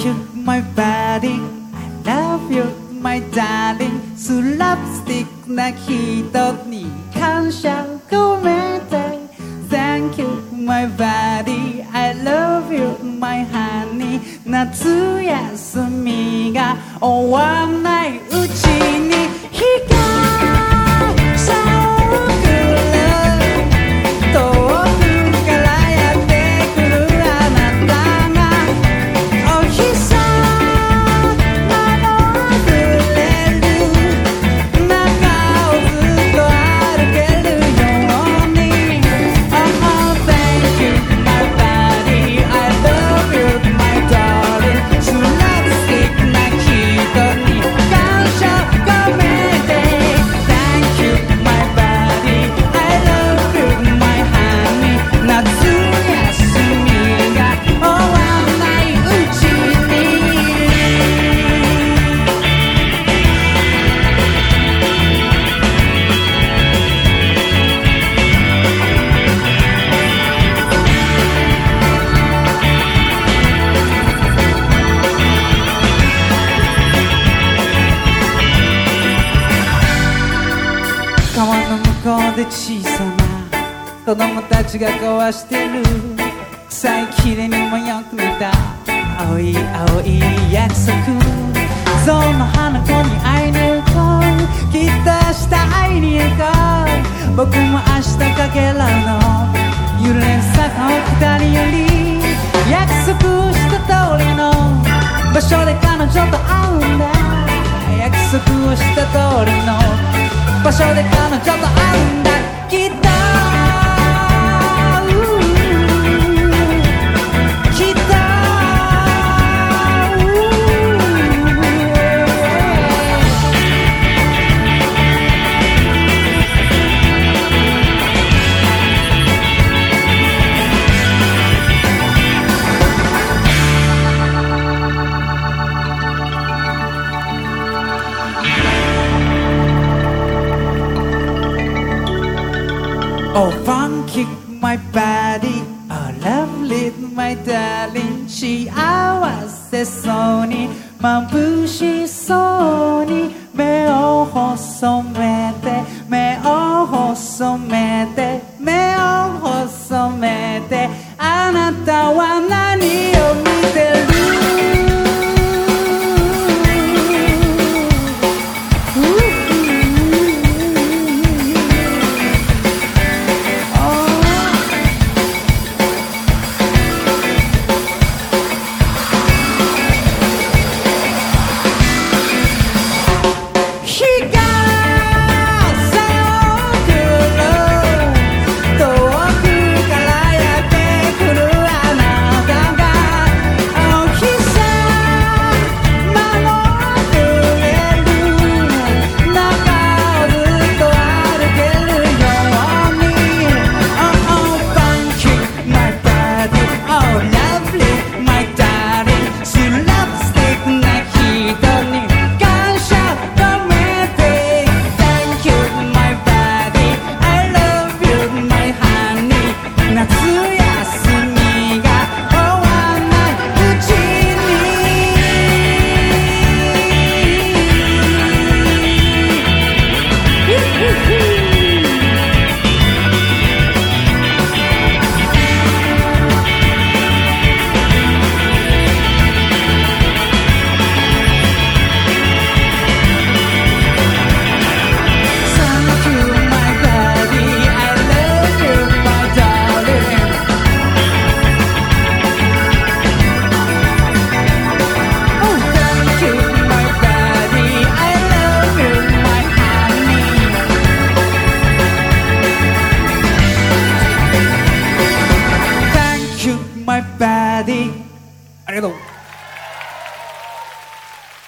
Thank you, my buddy. I love you, my darling. So lipstick na kita Come kansha kumetai. Thank you, my buddy. I love you, my honey. Natsuyasumi ga owanai oh, uchi ni. で小さな子供たちが交わしてる。臭いきれにもよく似た青い青い約束象の花子に会いに行こうきっと明日会いに行こう僕も明日かけらの揺れる坂を下りより約束した通りの場所で彼女と会うんだ。約束をした通りの場所で彼女と会うんだ。Oh, fun kick my body. Oh, lovely, my darling. She hours the sunny. Mambushi sony. Me ojo somete. Me ojo somete. あり。